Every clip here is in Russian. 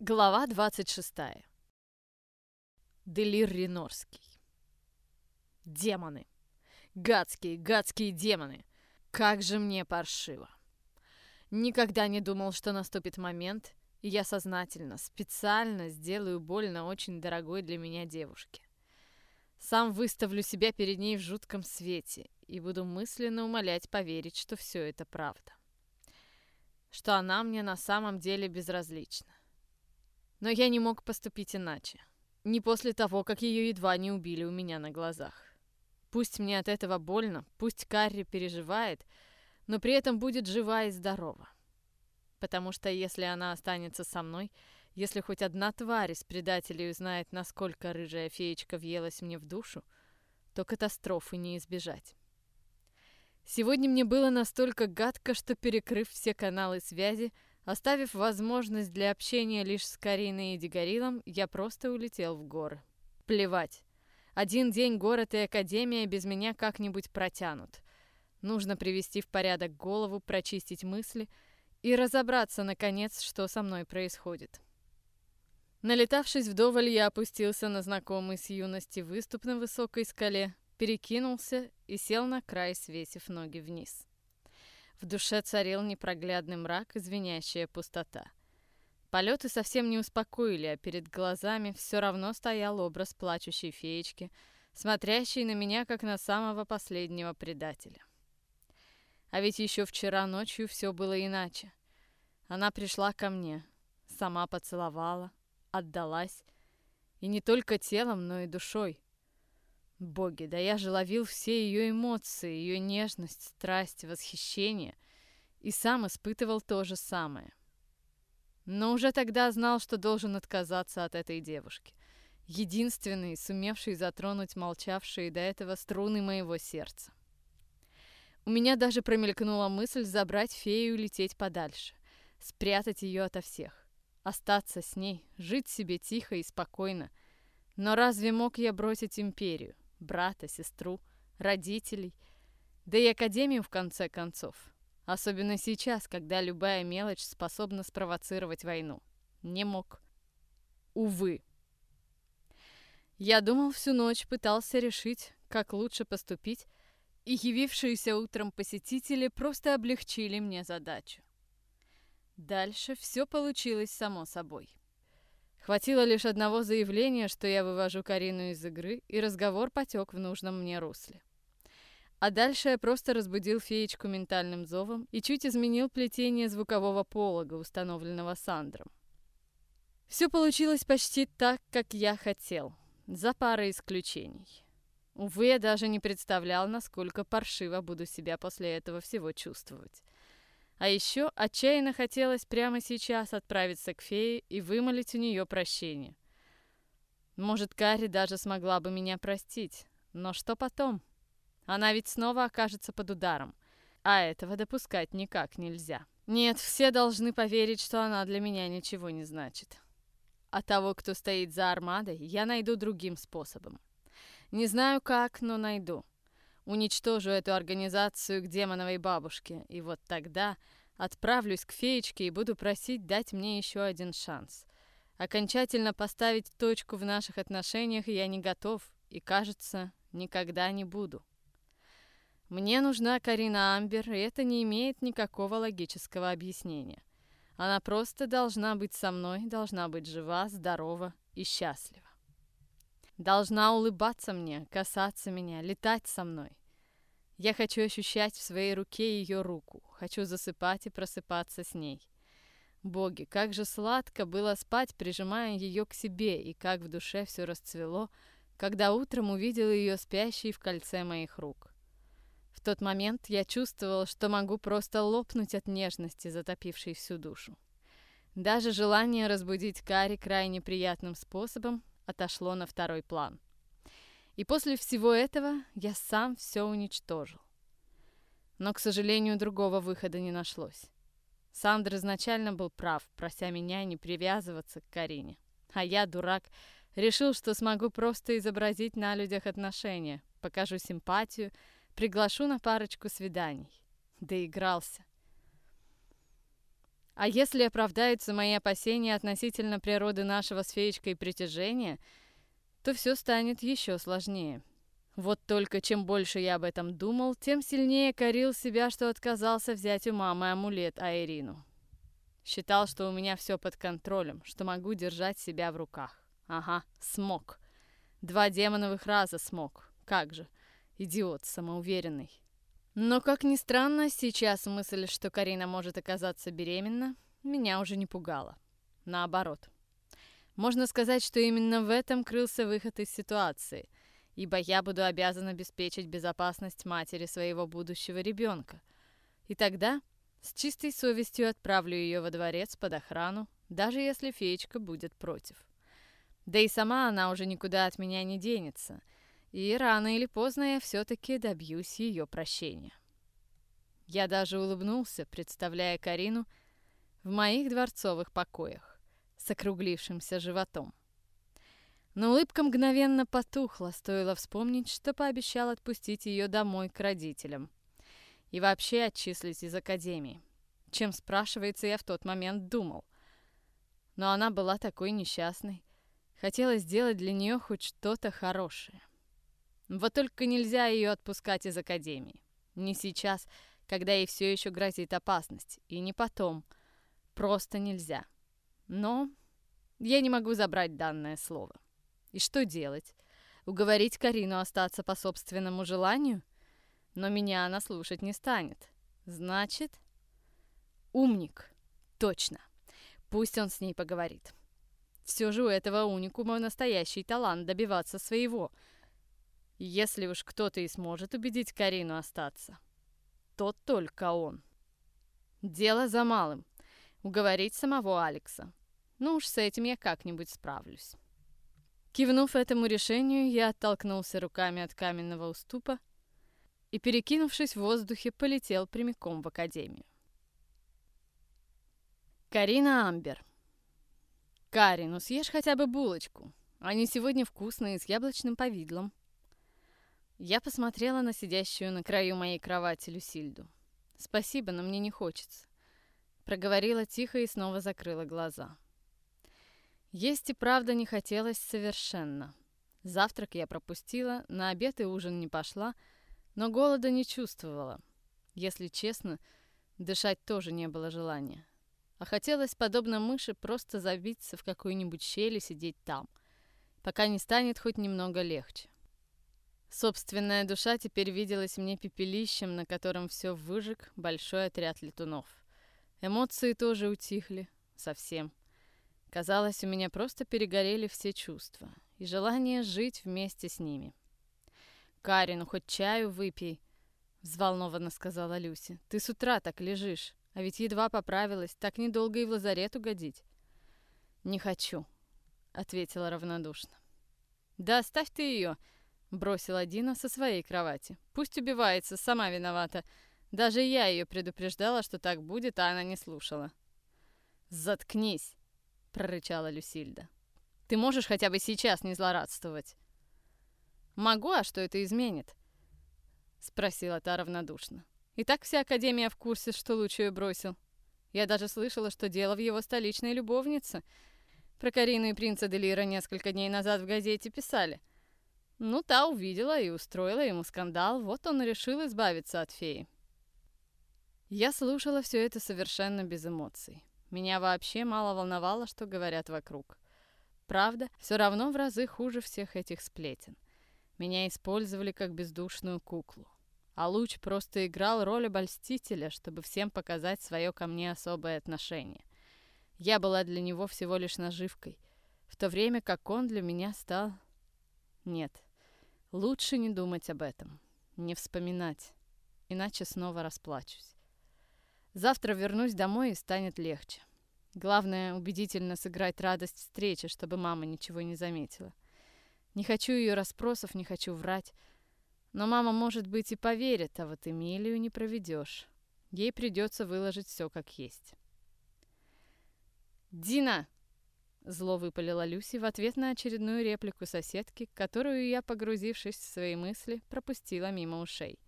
Глава 26. Делир Ренорский. Демоны. Гадские, гадские демоны. Как же мне паршиво. Никогда не думал, что наступит момент, и я сознательно, специально сделаю больно очень дорогой для меня девушке. Сам выставлю себя перед ней в жутком свете и буду мысленно умолять поверить, что все это правда. Что она мне на самом деле безразлична. Но я не мог поступить иначе. Не после того, как ее едва не убили у меня на глазах. Пусть мне от этого больно, пусть Карри переживает, но при этом будет жива и здорова. Потому что если она останется со мной, если хоть одна тварь из предателей узнает, насколько рыжая феечка въелась мне в душу, то катастрофы не избежать. Сегодня мне было настолько гадко, что, перекрыв все каналы связи, Оставив возможность для общения лишь с Кариной и Дегорилом, я просто улетел в горы. Плевать. Один день город и академия без меня как-нибудь протянут. Нужно привести в порядок голову, прочистить мысли и разобраться, наконец, что со мной происходит. Налетавшись вдоволь, я опустился на знакомый с юности выступ на высокой скале, перекинулся и сел на край, свесив ноги вниз. В душе царил непроглядный мрак и звенящая пустота. Полеты совсем не успокоили, а перед глазами все равно стоял образ плачущей феечки, смотрящей на меня, как на самого последнего предателя. А ведь еще вчера ночью все было иначе. Она пришла ко мне, сама поцеловала, отдалась, и не только телом, но и душой. Боги, да я же ловил все ее эмоции, ее нежность, страсть, восхищение, и сам испытывал то же самое. Но уже тогда знал, что должен отказаться от этой девушки. Единственной, сумевшей затронуть молчавшие до этого струны моего сердца. У меня даже промелькнула мысль забрать фею и лететь подальше, спрятать ее ото всех, остаться с ней, жить себе тихо и спокойно. Но разве мог я бросить империю? Брата, сестру, родителей, да и академию в конце концов. Особенно сейчас, когда любая мелочь способна спровоцировать войну. Не мог. Увы. Я думал всю ночь, пытался решить, как лучше поступить, и явившиеся утром посетители просто облегчили мне задачу. Дальше все получилось само собой. Хватило лишь одного заявления, что я вывожу Карину из игры, и разговор потек в нужном мне русле. А дальше я просто разбудил феечку ментальным зовом и чуть изменил плетение звукового полога, установленного Сандром. Все получилось почти так, как я хотел, за парой исключений. Увы, я даже не представлял, насколько паршиво буду себя после этого всего чувствовать. А еще отчаянно хотелось прямо сейчас отправиться к фее и вымолить у нее прощение. Может, Карри даже смогла бы меня простить. Но что потом? Она ведь снова окажется под ударом. А этого допускать никак нельзя. Нет, все должны поверить, что она для меня ничего не значит. А того, кто стоит за армадой, я найду другим способом. Не знаю как, но найду. Уничтожу эту организацию к демоновой бабушке, и вот тогда отправлюсь к феечке и буду просить дать мне еще один шанс. Окончательно поставить точку в наших отношениях я не готов и, кажется, никогда не буду. Мне нужна Карина Амбер, и это не имеет никакого логического объяснения. Она просто должна быть со мной, должна быть жива, здорова и счастлива. Должна улыбаться мне, касаться меня, летать со мной. Я хочу ощущать в своей руке ее руку, хочу засыпать и просыпаться с ней. Боги, как же сладко было спать, прижимая ее к себе, и как в душе все расцвело, когда утром увидел ее спящей в кольце моих рук. В тот момент я чувствовал, что могу просто лопнуть от нежности, затопившей всю душу. Даже желание разбудить Кари крайне приятным способом отошло на второй план. И после всего этого я сам все уничтожил. Но, к сожалению, другого выхода не нашлось. Сандр изначально был прав, прося меня не привязываться к Карине. А я, дурак, решил, что смогу просто изобразить на людях отношения, покажу симпатию, приглашу на парочку свиданий. Доигрался. А если оправдаются мои опасения относительно природы нашего с феечкой притяжения, то все станет еще сложнее. Вот только чем больше я об этом думал, тем сильнее корил себя, что отказался взять у мамы амулет Айрину. Считал, что у меня все под контролем, что могу держать себя в руках. Ага, смог. Два демоновых раза смог. Как же. Идиот самоуверенный. Но, как ни странно, сейчас мысль, что Карина может оказаться беременна, меня уже не пугала. Наоборот. Можно сказать, что именно в этом крылся выход из ситуации, ибо я буду обязан обеспечить безопасность матери своего будущего ребенка. И тогда с чистой совестью отправлю ее во дворец под охрану, даже если феечка будет против. Да и сама она уже никуда от меня не денется — и рано или поздно я все-таки добьюсь ее прощения. Я даже улыбнулся, представляя Карину в моих дворцовых покоях с округлившимся животом. Но улыбка мгновенно потухла, стоило вспомнить, что пообещал отпустить ее домой к родителям. И вообще отчислить из академии. Чем, спрашивается, я в тот момент думал. Но она была такой несчастной. Хотела сделать для нее хоть что-то хорошее. Вот только нельзя ее отпускать из академии. Не сейчас, когда ей все еще грозит опасность, и не потом. Просто нельзя. Но я не могу забрать данное слово. И что делать? Уговорить Карину остаться по собственному желанию? Но меня она слушать не станет. Значит, умник. Точно. Пусть он с ней поговорит. Все же у этого уникума настоящий талант добиваться своего — если уж кто-то и сможет убедить Карину остаться, то только он. Дело за малым. Уговорить самого Алекса. Ну уж с этим я как-нибудь справлюсь. Кивнув этому решению, я оттолкнулся руками от каменного уступа и, перекинувшись в воздухе, полетел прямиком в академию. Карина Амбер. «Кари, ну съешь хотя бы булочку. Они сегодня вкусные, с яблочным повидлом». Я посмотрела на сидящую на краю моей кровати Люсильду. «Спасибо, но мне не хочется», — проговорила тихо и снова закрыла глаза. Есть и правда не хотелось совершенно. Завтрак я пропустила, на обед и ужин не пошла, но голода не чувствовала. Если честно, дышать тоже не было желания. А хотелось, подобно мыши, просто забиться в какую-нибудь щель и сидеть там, пока не станет хоть немного легче. Собственная душа теперь виделась мне пепелищем, на котором все выжег большой отряд летунов. Эмоции тоже утихли. Совсем. Казалось, у меня просто перегорели все чувства и желание жить вместе с ними. «Кари, ну хоть чаю выпей», — взволнованно сказала Люси. «Ты с утра так лежишь, а ведь едва поправилась, так недолго и в лазарет угодить». «Не хочу», — ответила равнодушно. «Да оставь ты ее», — Бросила Дина со своей кровати. Пусть убивается, сама виновата. Даже я ее предупреждала, что так будет, а она не слушала. «Заткнись!» — прорычала Люсильда. «Ты можешь хотя бы сейчас не злорадствовать?» «Могу, а что это изменит?» — спросила та равнодушно. «И так вся Академия в курсе, что Лучию бросил. Я даже слышала, что дело в его столичной любовнице. Про Карину и принца Делира несколько дней назад в газете писали. Ну, та увидела и устроила ему скандал, вот он и решил избавиться от феи. Я слушала все это совершенно без эмоций. Меня вообще мало волновало, что говорят вокруг. Правда, все равно в разы хуже всех этих сплетен. Меня использовали как бездушную куклу. А Луч просто играл роль обольстителя, чтобы всем показать свое ко мне особое отношение. Я была для него всего лишь наживкой, в то время как он для меня стал... Нет, Лучше не думать об этом, не вспоминать, иначе снова расплачусь. Завтра вернусь домой и станет легче. Главное, убедительно сыграть радость встречи, чтобы мама ничего не заметила. Не хочу ее расспросов, не хочу врать. Но мама, может быть, и поверит, а вот Эмилию не проведешь. Ей придется выложить все как есть. «Дина!» Зло выпалила Люси в ответ на очередную реплику соседки, которую я, погрузившись в свои мысли, пропустила мимо ушей.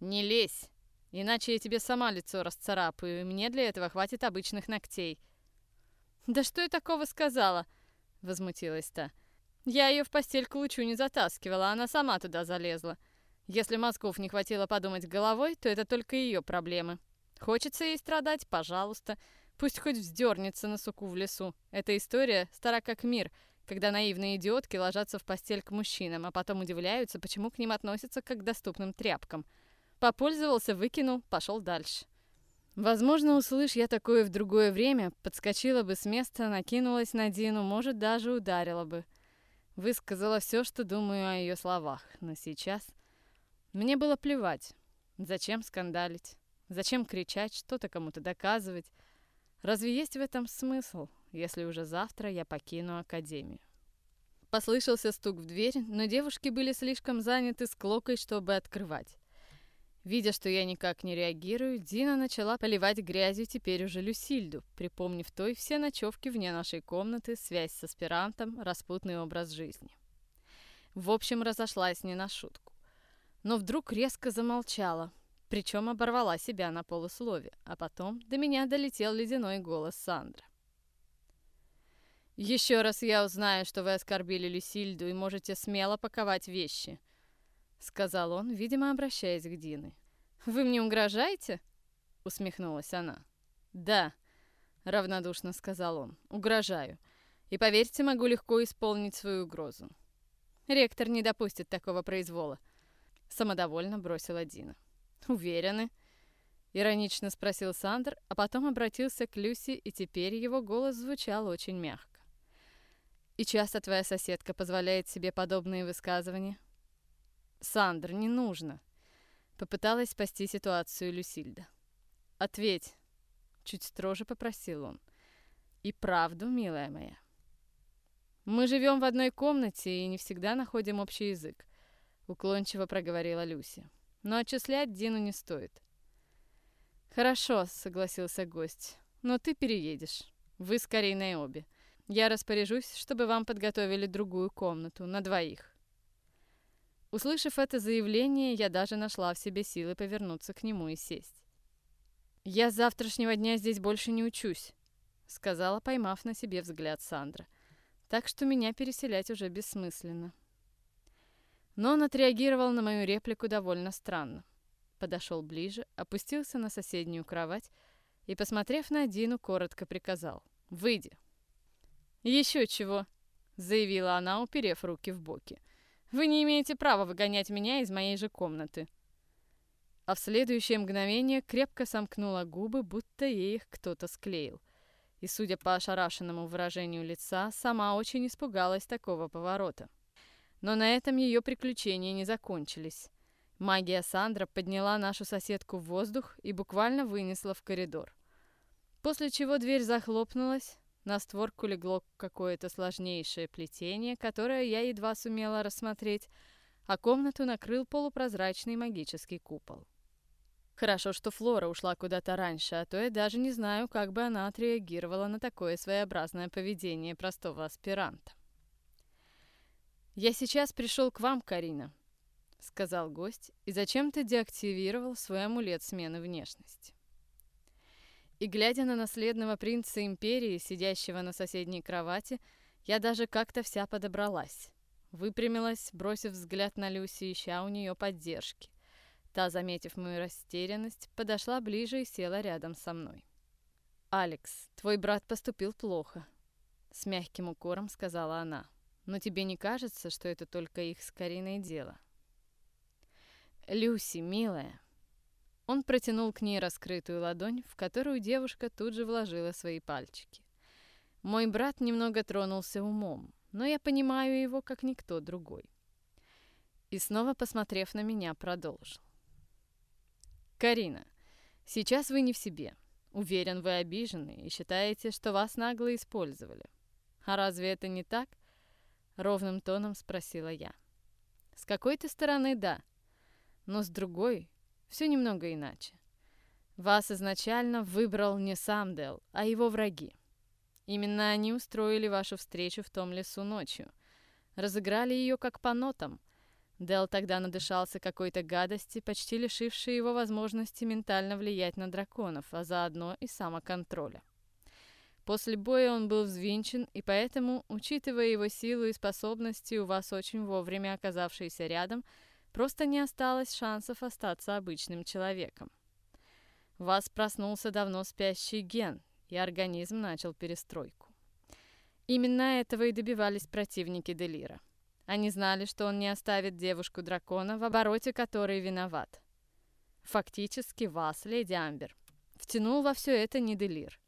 «Не лезь! Иначе я тебе сама лицо расцарапаю, и мне для этого хватит обычных ногтей». «Да что я такого сказала?» — возмутилась та. «Я ее в постель к лучу не затаскивала, она сама туда залезла. Если мозгов не хватило подумать головой, то это только ее проблемы. Хочется ей страдать? Пожалуйста. Пусть хоть вздернется на суку в лесу. Эта история стара как мир, когда наивные идиотки ложатся в постель к мужчинам, а потом удивляются, почему к ним относятся как к доступным тряпкам. Попользовался, выкинул, пошел дальше. Возможно, услышь я такое в другое время, подскочила бы с места, накинулась на Дину, может, даже ударила бы. Высказала все, что думаю о ее словах. Но сейчас мне было плевать. Зачем скандалить? Зачем кричать, что-то кому-то доказывать? Разве есть в этом смысл, если уже завтра я покину академию? Послышался стук в дверь, но девушки были слишком заняты склокой, чтобы открывать. Видя, что я никак не реагирую, Дина начала поливать грязью теперь уже Люсильду, припомнив той все ночевки вне нашей комнаты, связь с аспирантом, распутный образ жизни. В общем, разошлась не на шутку. Но вдруг резко замолчала, причем оборвала себя на полуслове, а потом до меня долетел ледяной голос Сандры. «Еще раз я узнаю, что вы оскорбили Люсильду и можете смело паковать вещи», — сказал он, видимо, обращаясь к Дины. «Вы мне угрожаете?» — усмехнулась она. «Да», — равнодушно сказал он, — «угрожаю. И поверьте, могу легко исполнить свою угрозу. Ректор не допустит такого произвола», — самодовольно бросила Дина. «Уверены?» — иронично спросил Сандр, а потом обратился к Люси, и теперь его голос звучал очень мягко. «И часто твоя соседка позволяет себе подобные высказывания?» «Сандр, не нужно!» — попыталась спасти ситуацию Люсильда. «Ответь!» — чуть строже попросил он. «И правду, милая моя!» «Мы живем в одной комнате и не всегда находим общий язык», — уклончиво проговорила Люси но отчислять Дину не стоит. «Хорошо», — согласился гость, — «но ты переедешь. Вы с Кариной обе. Я распоряжусь, чтобы вам подготовили другую комнату на двоих». Услышав это заявление, я даже нашла в себе силы повернуться к нему и сесть. «Я с завтрашнего дня здесь больше не учусь», — сказала, поймав на себе взгляд Сандра. «Так что меня переселять уже бессмысленно». Но он отреагировал на мою реплику довольно странно. Подошел ближе, опустился на соседнюю кровать и, посмотрев на Дину, коротко приказал «Выйди». «Еще чего», — заявила она, уперев руки в боки. «Вы не имеете права выгонять меня из моей же комнаты». А в следующее мгновение крепко сомкнула губы, будто ей их кто-то склеил. И, судя по ошарашенному выражению лица, сама очень испугалась такого поворота. Но на этом ее приключения не закончились. Магия Сандра подняла нашу соседку в воздух и буквально вынесла в коридор. После чего дверь захлопнулась, на створку легло какое-то сложнейшее плетение, которое я едва сумела рассмотреть, а комнату накрыл полупрозрачный магический купол. Хорошо, что Флора ушла куда-то раньше, а то я даже не знаю, как бы она отреагировала на такое своеобразное поведение простого аспиранта. «Я сейчас пришел к вам, Карина», — сказал гость, и зачем-то деактивировал свой амулет смены внешности. И глядя на наследного принца империи, сидящего на соседней кровати, я даже как-то вся подобралась. Выпрямилась, бросив взгляд на Люси, ища у нее поддержки. Та, заметив мою растерянность, подошла ближе и села рядом со мной. «Алекс, твой брат поступил плохо», — с мягким укором сказала она. Но тебе не кажется, что это только их с дело? Люси, милая. Он протянул к ней раскрытую ладонь, в которую девушка тут же вложила свои пальчики. Мой брат немного тронулся умом, но я понимаю его, как никто другой. И снова, посмотрев на меня, продолжил. «Карина, сейчас вы не в себе. Уверен, вы обижены и считаете, что вас нагло использовали. А разве это не так?» Ровным тоном спросила я. С какой-то стороны да, но с другой все немного иначе. Вас изначально выбрал не сам Дел, а его враги. Именно они устроили вашу встречу в том лесу ночью. Разыграли ее как по нотам. Дел тогда надышался какой-то гадости, почти лишившей его возможности ментально влиять на драконов, а заодно и самоконтроля. После боя он был взвинчен, и поэтому, учитывая его силу и способности, у вас очень вовремя оказавшиеся рядом, просто не осталось шансов остаться обычным человеком. У вас проснулся давно спящий ген, и организм начал перестройку. Именно этого и добивались противники Делира. Они знали, что он не оставит девушку-дракона, в обороте которой виноват. Фактически вас, леди Амбер, втянул во все это не Делир.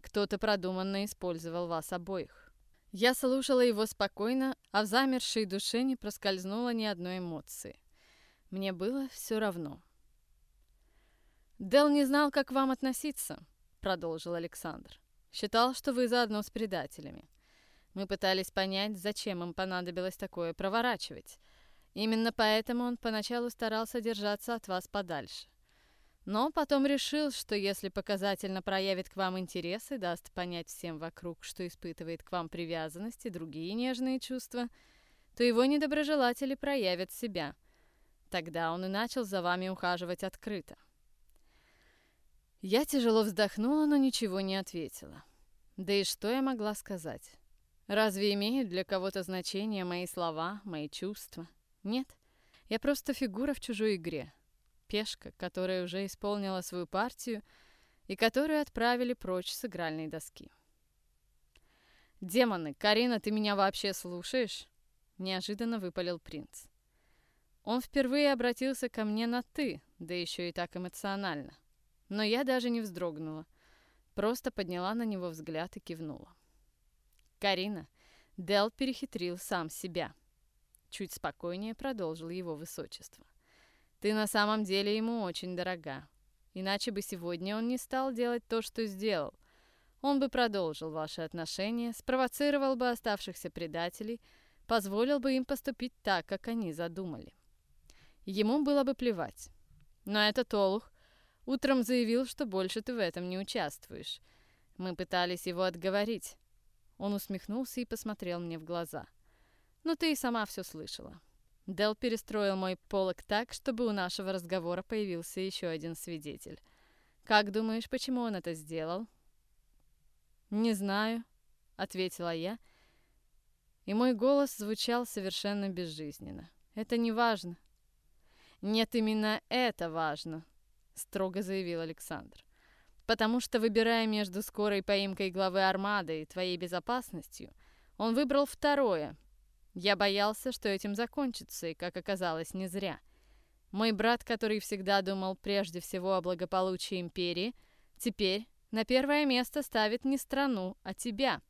Кто-то продуманно использовал вас обоих. Я слушала его спокойно, а в замершей душе не проскользнуло ни одной эмоции. Мне было все равно. «Дел не знал, как к вам относиться», — продолжил Александр. «Считал, что вы заодно с предателями. Мы пытались понять, зачем им понадобилось такое проворачивать. Именно поэтому он поначалу старался держаться от вас подальше. Но потом решил, что если показательно проявит к вам интерес и даст понять всем вокруг, что испытывает к вам привязанность и другие нежные чувства, то его недоброжелатели проявят себя. Тогда он и начал за вами ухаживать открыто. Я тяжело вздохнула, но ничего не ответила. Да и что я могла сказать? Разве имеют для кого-то значение мои слова, мои чувства? Нет. Я просто фигура в чужой игре пешка, которая уже исполнила свою партию и которую отправили прочь с игральной доски. «Демоны, Карина, ты меня вообще слушаешь?» Неожиданно выпалил принц. Он впервые обратился ко мне на «ты», да еще и так эмоционально. Но я даже не вздрогнула, просто подняла на него взгляд и кивнула. «Карина, Дел перехитрил сам себя», — чуть спокойнее продолжил его высочество. Ты на самом деле ему очень дорога. Иначе бы сегодня он не стал делать то, что сделал. Он бы продолжил ваши отношения, спровоцировал бы оставшихся предателей, позволил бы им поступить так, как они задумали. Ему было бы плевать. Но этот Олух утром заявил, что больше ты в этом не участвуешь. Мы пытались его отговорить. Он усмехнулся и посмотрел мне в глаза. Но ты и сама все слышала. Дел перестроил мой полок так, чтобы у нашего разговора появился еще один свидетель. Как думаешь, почему он это сделал? Не знаю, ответила я, и мой голос звучал совершенно безжизненно. Это не важно. Нет, именно это важно, строго заявил Александр. Потому что, выбирая между скорой поимкой главы армады и твоей безопасностью, он выбрал второе — я боялся, что этим закончится, и, как оказалось, не зря. Мой брат, который всегда думал прежде всего о благополучии империи, теперь на первое место ставит не страну, а тебя.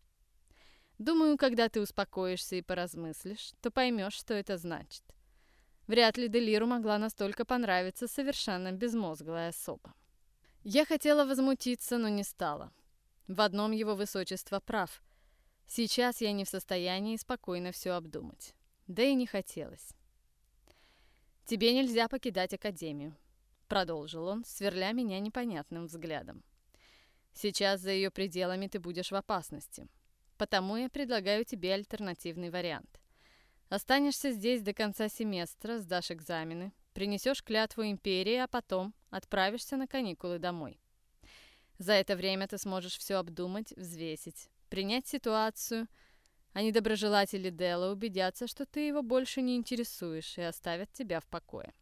Думаю, когда ты успокоишься и поразмыслишь, то поймешь, что это значит. Вряд ли Делиру могла настолько понравиться совершенно безмозглая особа. Я хотела возмутиться, но не стала. В одном его высочество прав — Сейчас я не в состоянии спокойно все обдумать. Да и не хотелось. «Тебе нельзя покидать Академию», — продолжил он, сверля меня непонятным взглядом. «Сейчас за ее пределами ты будешь в опасности. Потому я предлагаю тебе альтернативный вариант. Останешься здесь до конца семестра, сдашь экзамены, принесешь клятву империи, а потом отправишься на каникулы домой. За это время ты сможешь все обдумать, взвесить, принять ситуацию, а недоброжелатели Дела убедятся, что ты его больше не интересуешь и оставят тебя в покое.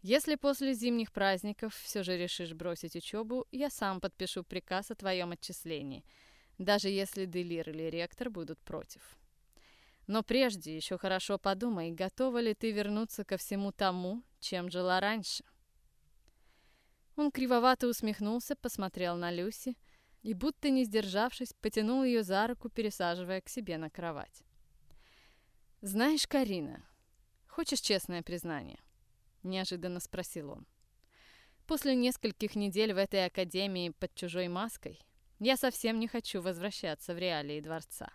Если после зимних праздников все же решишь бросить учебу, я сам подпишу приказ о твоем отчислении, даже если Делир или ректор будут против. Но прежде еще хорошо подумай, готова ли ты вернуться ко всему тому, чем жила раньше. Он кривовато усмехнулся, посмотрел на Люси, и, будто не сдержавшись, потянул ее за руку, пересаживая к себе на кровать. «Знаешь, Карина, хочешь честное признание?» — неожиданно спросил он. «После нескольких недель в этой академии под чужой маской я совсем не хочу возвращаться в реалии дворца.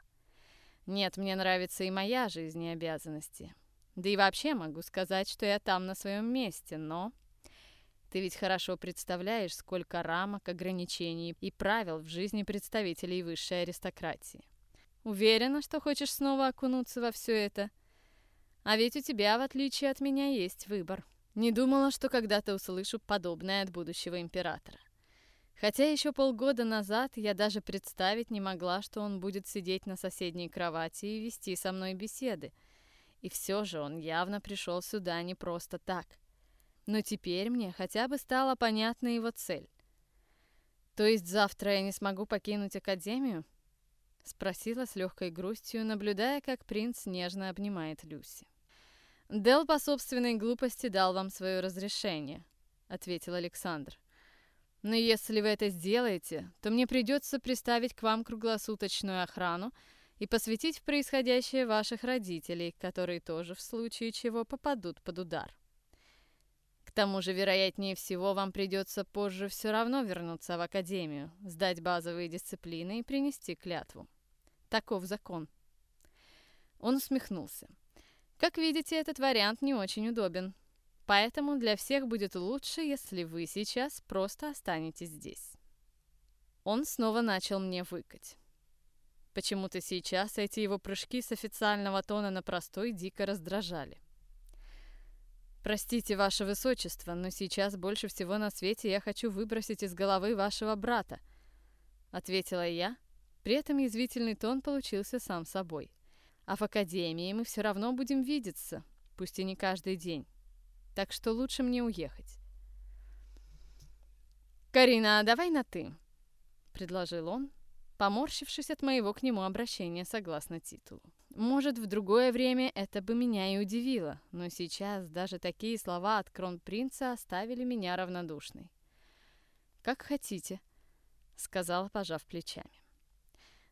Нет, мне нравится и моя жизнь и обязанности. Да и вообще могу сказать, что я там на своем месте, но ты ведь хорошо представляешь, сколько рамок, ограничений и правил в жизни представителей высшей аристократии. Уверена, что хочешь снова окунуться во все это? А ведь у тебя, в отличие от меня, есть выбор. Не думала, что когда-то услышу подобное от будущего императора. Хотя еще полгода назад я даже представить не могла, что он будет сидеть на соседней кровати и вести со мной беседы. И все же он явно пришел сюда не просто так. Но теперь мне хотя бы стала понятна его цель. То есть завтра я не смогу покинуть Академию? Спросила с легкой грустью, наблюдая, как принц нежно обнимает Люси. «Дел по собственной глупости дал вам свое разрешение», — ответил Александр. «Но если вы это сделаете, то мне придется приставить к вам круглосуточную охрану и посвятить в происходящее ваших родителей, которые тоже в случае чего попадут под удар. К тому же, вероятнее всего, вам придется позже все равно вернуться в академию, сдать базовые дисциплины и принести клятву. Таков закон». Он усмехнулся. Как видите, этот вариант не очень удобен. Поэтому для всех будет лучше, если вы сейчас просто останетесь здесь. Он снова начал мне выкать. Почему-то сейчас эти его прыжки с официального тона на простой дико раздражали. «Простите, ваше высочество, но сейчас больше всего на свете я хочу выбросить из головы вашего брата», — ответила я. При этом язвительный тон получился сам собой. А в академии мы все равно будем видеться, пусть и не каждый день. Так что лучше мне уехать. «Карина, давай на «ты», — предложил он, поморщившись от моего к нему обращения согласно титулу. Может, в другое время это бы меня и удивило, но сейчас даже такие слова от кронпринца оставили меня равнодушной. «Как хотите», — сказала, пожав плечами.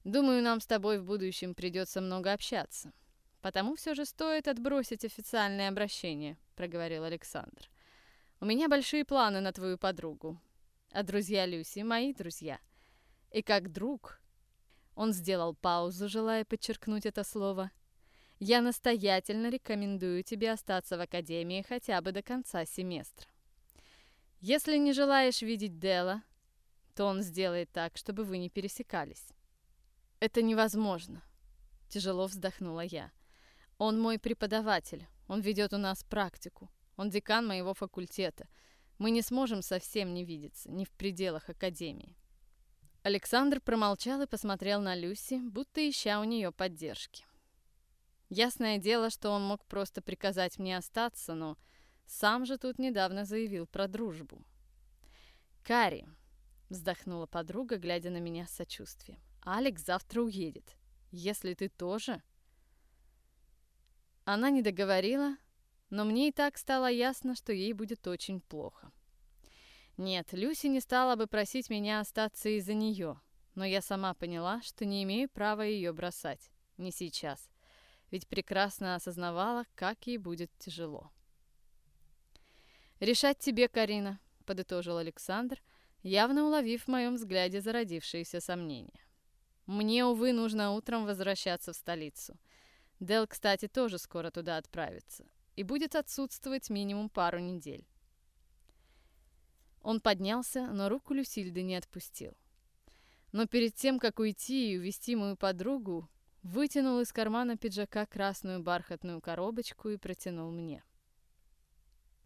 Думаю, нам с тобой в будущем придется много общаться. Потому все же стоит отбросить официальное обращение, проговорил Александр. У меня большие планы на твою подругу. А друзья Люси мои друзья. И как друг... Он сделал паузу, желая подчеркнуть это слово. Я настоятельно рекомендую тебе остаться в академии хотя бы до конца семестра. Если не желаешь видеть Дела, то он сделает так, чтобы вы не пересекались. «Это невозможно», — тяжело вздохнула я. «Он мой преподаватель, он ведет у нас практику, он декан моего факультета. Мы не сможем совсем не видеться, ни в пределах академии». Александр промолчал и посмотрел на Люси, будто ища у нее поддержки. Ясное дело, что он мог просто приказать мне остаться, но сам же тут недавно заявил про дружбу. «Кари», — вздохнула подруга, глядя на меня с сочувствием. Алекс завтра уедет. Если ты тоже...» Она не договорила, но мне и так стало ясно, что ей будет очень плохо. Нет, Люси не стала бы просить меня остаться из-за нее, но я сама поняла, что не имею права ее бросать. Не сейчас. Ведь прекрасно осознавала, как ей будет тяжело. «Решать тебе, Карина», — подытожил Александр, явно уловив в моем взгляде зародившиеся сомнения. Мне, увы, нужно утром возвращаться в столицу. Дел, кстати, тоже скоро туда отправится и будет отсутствовать минимум пару недель. Он поднялся, но руку Люсильды не отпустил. Но перед тем, как уйти и увести мою подругу, вытянул из кармана пиджака красную бархатную коробочку и протянул мне.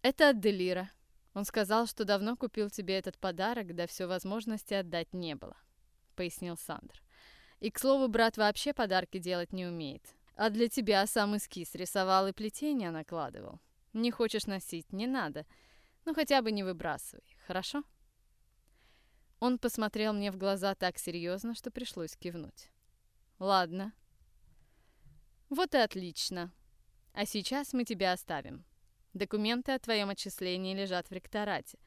«Это от Делира. Он сказал, что давно купил тебе этот подарок, да все возможности отдать не было», — пояснил Сандр. И, к слову, брат вообще подарки делать не умеет. А для тебя сам эскиз рисовал и плетение накладывал. Не хочешь носить, не надо. Ну, хотя бы не выбрасывай, хорошо?» Он посмотрел мне в глаза так серьезно, что пришлось кивнуть. «Ладно». «Вот и отлично. А сейчас мы тебя оставим. Документы о твоем отчислении лежат в ректорате.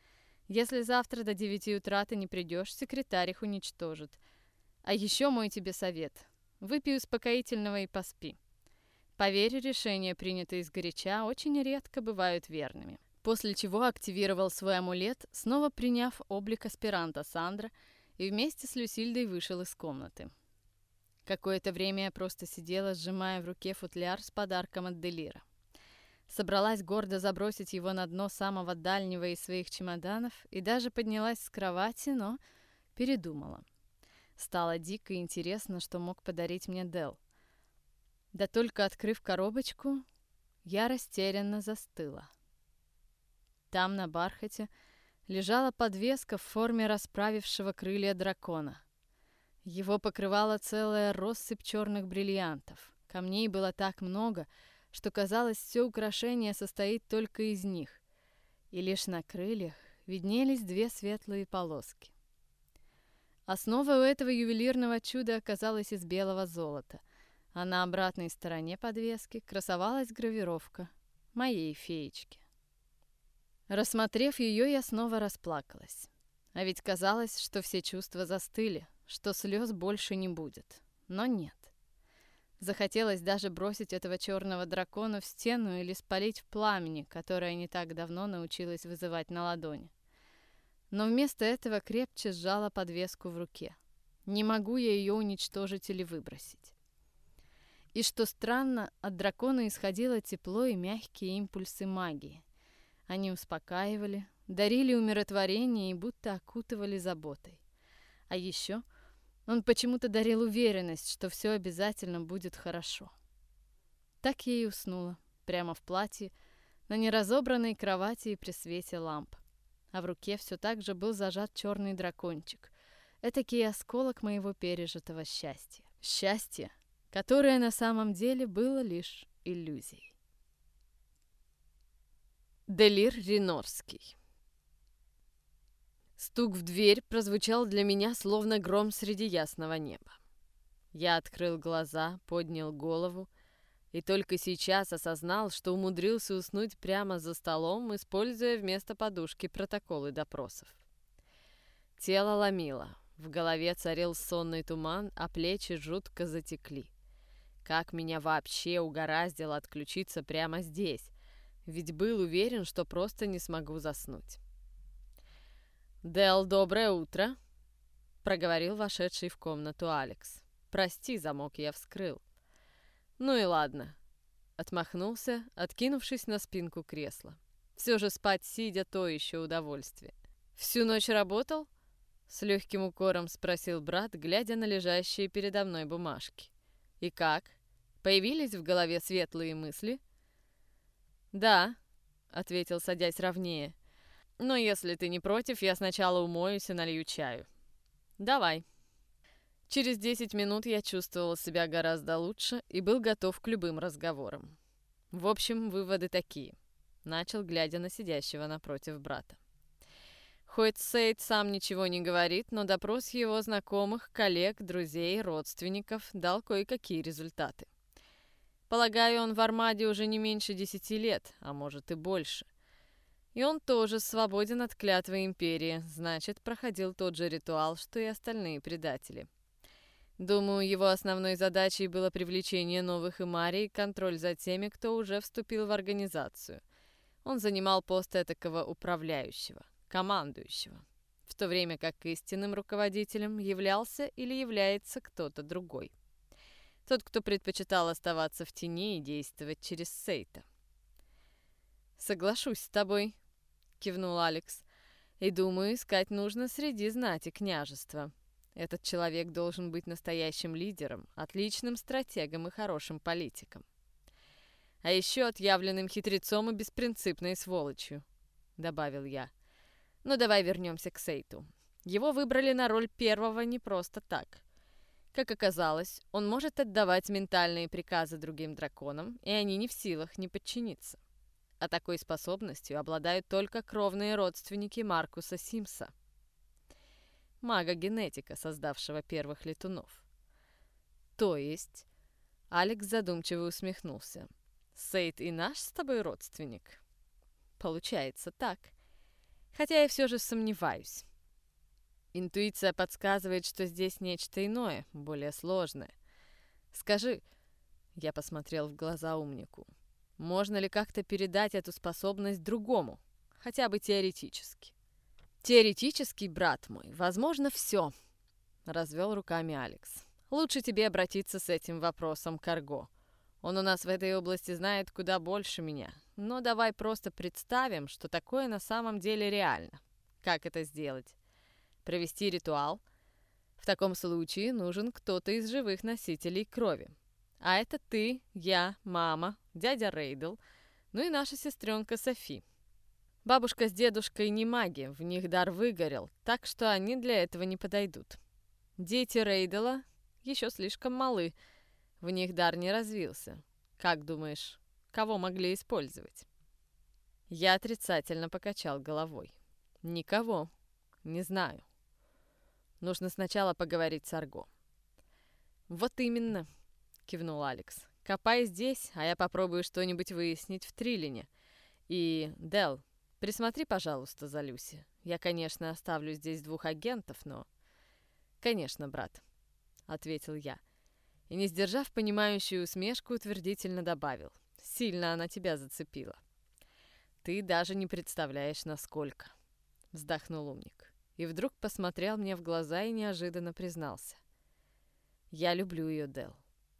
Если завтра до 9 утра ты не придешь, секретарь их уничтожит. А еще мой тебе совет. Выпей успокоительного и поспи. Поверь, решения, принятые сгоряча, очень редко бывают верными. После чего активировал свой амулет, снова приняв облик аспиранта Сандра, и вместе с Люсильдой вышел из комнаты. Какое-то время я просто сидела, сжимая в руке футляр с подарком от Делира. Собралась гордо забросить его на дно самого дальнего из своих чемоданов и даже поднялась с кровати, но передумала. Стало дико интересно, что мог подарить мне Дел. Да только открыв коробочку, я растерянно застыла. Там на бархате лежала подвеска в форме расправившего крылья дракона. Его покрывала целая россыпь черных бриллиантов. Камней было так много, что казалось, все украшение состоит только из них. И лишь на крыльях виднелись две светлые полоски. Основа у этого ювелирного чуда оказалась из белого золота, а на обратной стороне подвески красовалась гравировка моей феечки. Рассмотрев ее, я снова расплакалась. А ведь казалось, что все чувства застыли, что слез больше не будет. Но нет. Захотелось даже бросить этого черного дракона в стену или спалить в пламени, которое не так давно научилась вызывать на ладони. Но вместо этого крепче сжала подвеску в руке. Не могу я ее уничтожить или выбросить. И что странно, от дракона исходило тепло и мягкие импульсы магии. Они успокаивали, дарили умиротворение и будто окутывали заботой. А еще он почему-то дарил уверенность, что все обязательно будет хорошо. Так я и уснула, прямо в платье, на неразобранной кровати и при свете ламп. А в руке все так же был зажат черный дракончик. Этакий осколок моего пережитого счастья. Счастье, которое на самом деле было лишь иллюзией. Делир Ринорский. Стук в дверь прозвучал для меня словно гром среди ясного неба. Я открыл глаза, поднял голову и только сейчас осознал, что умудрился уснуть прямо за столом, используя вместо подушки протоколы допросов. Тело ломило, в голове царил сонный туман, а плечи жутко затекли. Как меня вообще угораздило отключиться прямо здесь, ведь был уверен, что просто не смогу заснуть. «Дел, доброе утро!» — проговорил вошедший в комнату Алекс. «Прости, замок я вскрыл». «Ну и ладно», — отмахнулся, откинувшись на спинку кресла. «Все же спать сидя то еще удовольствие». «Всю ночь работал?» — с легким укором спросил брат, глядя на лежащие передо мной бумажки. «И как? Появились в голове светлые мысли?» «Да», — ответил, садясь ровнее. «Но если ты не против, я сначала умоюсь и налью чаю». «Давай». Через 10 минут я чувствовал себя гораздо лучше и был готов к любым разговорам. В общем, выводы такие. Начал, глядя на сидящего напротив брата. Хоть Сейд сам ничего не говорит, но допрос его знакомых, коллег, друзей, родственников дал кое-какие результаты. Полагаю, он в Армаде уже не меньше десяти лет, а может и больше. И он тоже свободен от клятвы Империи, значит, проходил тот же ритуал, что и остальные предатели. Думаю, его основной задачей было привлечение новых Имарий и контроль за теми, кто уже вступил в организацию. Он занимал пост этакого управляющего, командующего, в то время как истинным руководителем являлся или является кто-то другой. Тот, кто предпочитал оставаться в тени и действовать через Сейта. «Соглашусь с тобой», — кивнул Алекс. «И думаю, искать нужно среди знати княжества. Этот человек должен быть настоящим лидером, отличным стратегом и хорошим политиком. А еще отъявленным хитрецом и беспринципной сволочью», — добавил я. «Но давай вернемся к Сейту. Его выбрали на роль первого не просто так. Как оказалось, он может отдавать ментальные приказы другим драконам, и они не в силах не подчиниться. А такой способностью обладают только кровные родственники Маркуса Симса, мага-генетика, создавшего первых летунов. То есть, Алекс задумчиво усмехнулся. Сейд и наш с тобой родственник? Получается так. Хотя я все же сомневаюсь. Интуиция подсказывает, что здесь нечто иное, более сложное. Скажи, я посмотрел в глаза умнику, можно ли как-то передать эту способность другому, хотя бы теоретически? Теоретически, брат мой, возможно, все, развел руками Алекс. Лучше тебе обратиться с этим вопросом к Арго. Он у нас в этой области знает куда больше меня. Но давай просто представим, что такое на самом деле реально. Как это сделать? провести ритуал. В таком случае нужен кто-то из живых носителей крови. А это ты, я, мама, дядя Рейдл, Ну и наша сестренка Софи. Бабушка с дедушкой не маги, в них дар выгорел, так что они для этого не подойдут. Дети Рейдела еще слишком малы, в них дар не развился. Как думаешь, кого могли использовать? Я отрицательно покачал головой. Никого. Не знаю. Нужно сначала поговорить с Арго. Вот именно, кивнул Алекс. Копай здесь, а я попробую что-нибудь выяснить в Трилине. И, Дел, присмотри, пожалуйста, за Люси. Я, конечно, оставлю здесь двух агентов, но... Конечно, брат, ответил я. И, не сдержав понимающую усмешку, утвердительно добавил. Сильно она тебя зацепила. Ты даже не представляешь, насколько. Вздохнул умник. И вдруг посмотрел мне в глаза и неожиданно признался. Я люблю ее, Дел.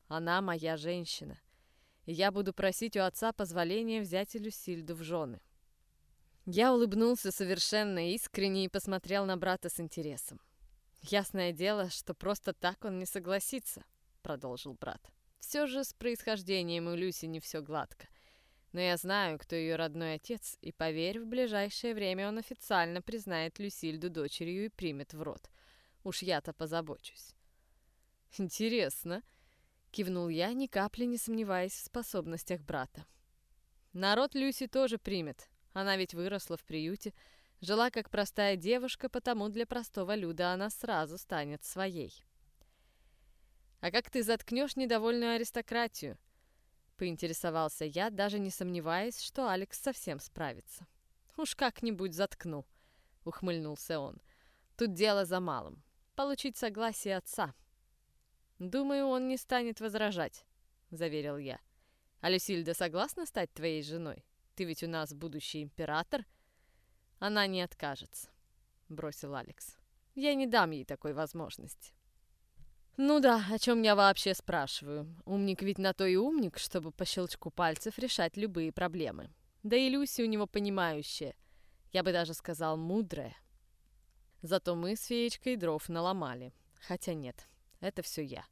Она моя женщина. И я буду просить у отца позволения взять Люсильду в жены. Я улыбнулся совершенно искренне и посмотрел на брата с интересом. «Ясное дело, что просто так он не согласится», — продолжил брат. «Все же с происхождением у Люси не все гладко. Но я знаю, кто ее родной отец, и, поверь, в ближайшее время он официально признает Люсильду дочерью и примет в рот. Уж я-то позабочусь». «Интересно», — кивнул я, ни капли не сомневаясь в способностях брата. «Народ Люси тоже примет. Она ведь выросла в приюте, жила как простая девушка, потому для простого люда она сразу станет своей». «А как ты заткнешь недовольную аристократию?» — поинтересовался я, даже не сомневаясь, что Алекс совсем справится. «Уж как-нибудь заткну», — ухмыльнулся он. «Тут дело за малым. Получить согласие отца». «Думаю, он не станет возражать», — заверил я. «А Люсильда согласна стать твоей женой? Ты ведь у нас будущий император». «Она не откажется», — бросил Алекс. «Я не дам ей такой возможности». «Ну да, о чем я вообще спрашиваю? Умник ведь на то и умник, чтобы по щелчку пальцев решать любые проблемы. Да и Люси у него понимающая. Я бы даже сказал, мудрая. Зато мы с феечкой дров наломали. Хотя нет, это все я.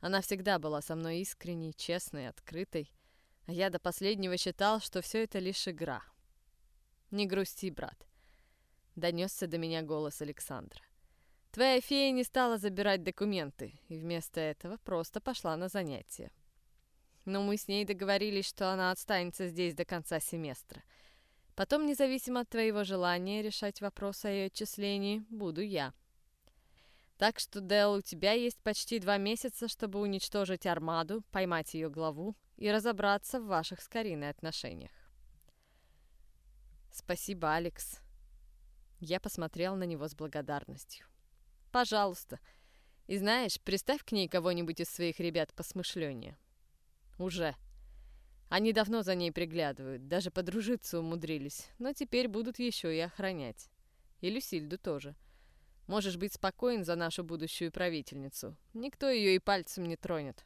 Она всегда была со мной искренней, честной, открытой, я до последнего считал, что все это лишь игра. «Не грусти, брат», — донесся до меня голос Александра. «Твоя фея не стала забирать документы, и вместо этого просто пошла на занятия. Но мы с ней договорились, что она останется здесь до конца семестра. Потом, независимо от твоего желания решать вопрос о ее отчислении, буду я». Так что, Дэл, у тебя есть почти два месяца, чтобы уничтожить армаду, поймать ее главу и разобраться в ваших с Кариной отношениях. Спасибо, Алекс. Я посмотрел на него с благодарностью. Пожалуйста. И знаешь, приставь к ней кого-нибудь из своих ребят посмышленнее. Уже. Они давно за ней приглядывают, даже подружиться умудрились, но теперь будут еще и охранять. И Люсильду тоже. — Можешь быть спокоен за нашу будущую правительницу. Никто ее и пальцем не тронет».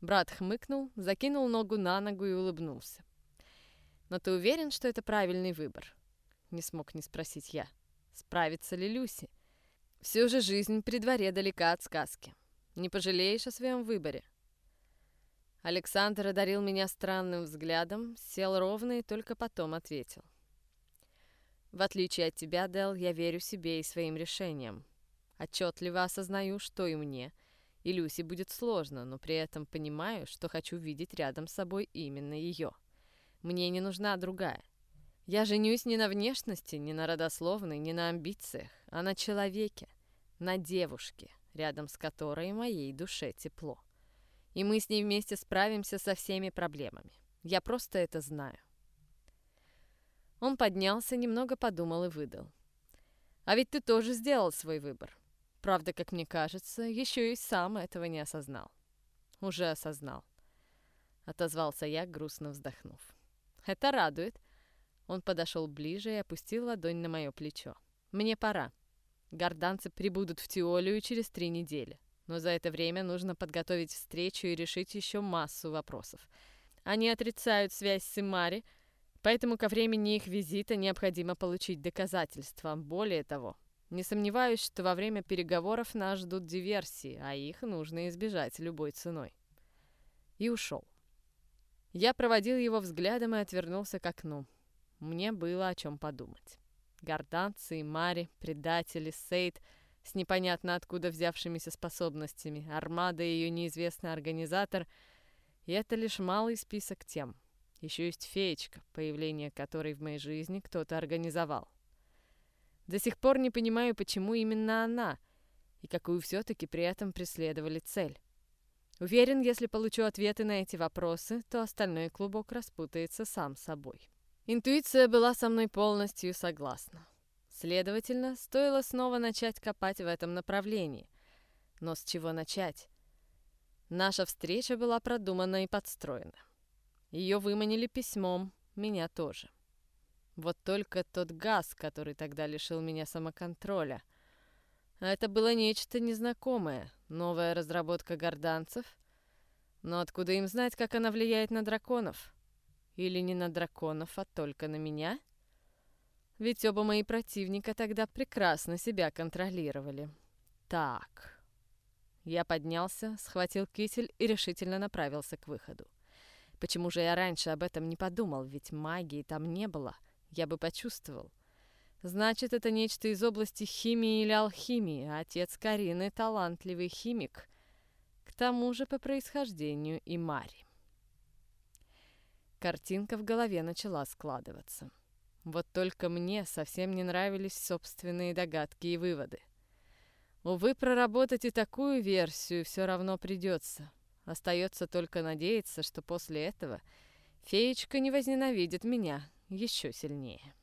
Брат хмыкнул, закинул ногу на ногу и улыбнулся. «Но ты уверен, что это правильный выбор?» Не смог не спросить я. «Справится ли Люси?» «Все же жизнь при дворе далека от сказки. Не пожалеешь о своем выборе?» Александр одарил меня странным взглядом, сел ровно и только потом ответил. В отличие от тебя, Дел, я верю себе и своим решениям. Отчетливо осознаю, что и мне, и Люси будет сложно, но при этом понимаю, что хочу видеть рядом с собой именно ее. Мне не нужна другая. Я женюсь не на внешности, не на родословной, не на амбициях, а на человеке, на девушке, рядом с которой моей душе тепло. И мы с ней вместе справимся со всеми проблемами. Я просто это знаю. Он поднялся, немного подумал и выдал. «А ведь ты тоже сделал свой выбор. Правда, как мне кажется, еще и сам этого не осознал». «Уже осознал», — отозвался я, грустно вздохнув. «Это радует». Он подошел ближе и опустил ладонь на мое плечо. «Мне пора. Горданцы прибудут в Теолию через три недели. Но за это время нужно подготовить встречу и решить еще массу вопросов. Они отрицают связь с Имари, — Поэтому ко времени их визита необходимо получить доказательства. Более того, не сомневаюсь, что во время переговоров нас ждут диверсии, а их нужно избежать любой ценой. И ушел. Я проводил его взглядом и отвернулся к окну. Мне было о чем подумать. Горданцы и Мари, предатели, Сейд с непонятно откуда взявшимися способностями, Армада и ее неизвестный организатор — и это лишь малый список тем. Еще есть феечка, появление которой в моей жизни кто-то организовал. До сих пор не понимаю, почему именно она, и какую все-таки при этом преследовали цель. Уверен, если получу ответы на эти вопросы, то остальной клубок распутается сам собой. Интуиция была со мной полностью согласна. Следовательно, стоило снова начать копать в этом направлении. Но с чего начать? Наша встреча была продумана и подстроена. Ее выманили письмом, меня тоже. Вот только тот газ, который тогда лишил меня самоконтроля. это было нечто незнакомое, новая разработка горданцев. Но откуда им знать, как она влияет на драконов? Или не на драконов, а только на меня? Ведь оба мои противника тогда прекрасно себя контролировали. Так... Я поднялся, схватил китель и решительно направился к выходу. Почему же я раньше об этом не подумал, ведь магии там не было, я бы почувствовал. Значит, это нечто из области химии или алхимии, отец Карины — талантливый химик. К тому же по происхождению и Мари. Картинка в голове начала складываться. Вот только мне совсем не нравились собственные догадки и выводы. Увы, проработать и такую версию все равно придется. Остается только надеяться, что после этого феечка не возненавидит меня еще сильнее.